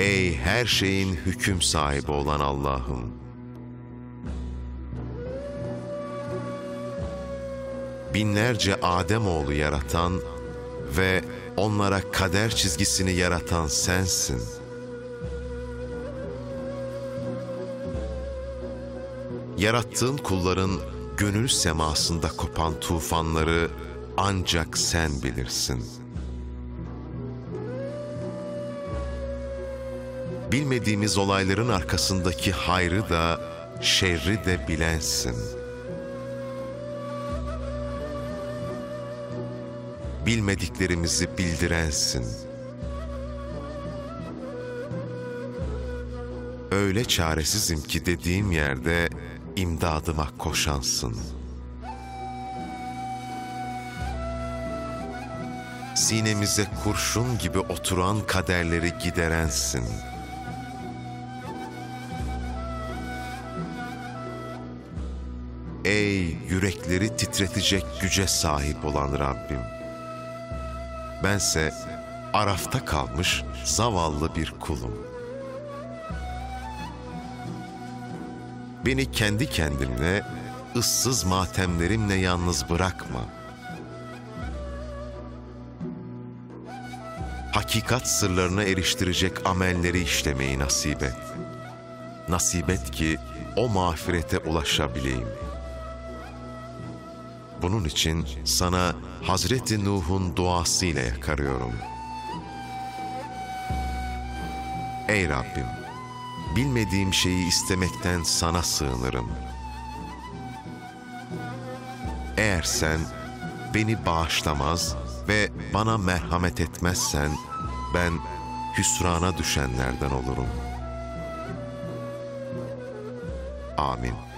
Ey her şeyin hüküm sahibi olan Allah'ım! Binlerce Ademoğlu yaratan ve onlara kader çizgisini yaratan sensin. Yarattığın kulların gönül semasında kopan tufanları ancak sen bilirsin. Bilmediğimiz olayların arkasındaki hayrı da, şerri de bilensin. Bilmediklerimizi bildirensin. Öyle çaresizim ki dediğim yerde imdadıma koşansın. Sinemize kurşun gibi oturan kaderleri giderensin. Ey yürekleri titretecek güce sahip olan Rabbim! Bense arafta kalmış zavallı bir kulum. Beni kendi kendimle, ıssız matemlerimle yalnız bırakma. Hakikat sırlarına eriştirecek amelleri işlemeyi nasip et. Nasip et ki o mağfirete ulaşabileyim. Bunun için sana Hazreti Nuh'un duasıyla yakarıyorum. Ey Rabbim! bilmediğim şeyi istemekten sana sığınırım. Eğer sen beni bağışlamaz ve bana merhamet etmezsen ben hüsrana düşenlerden olurum. Amin.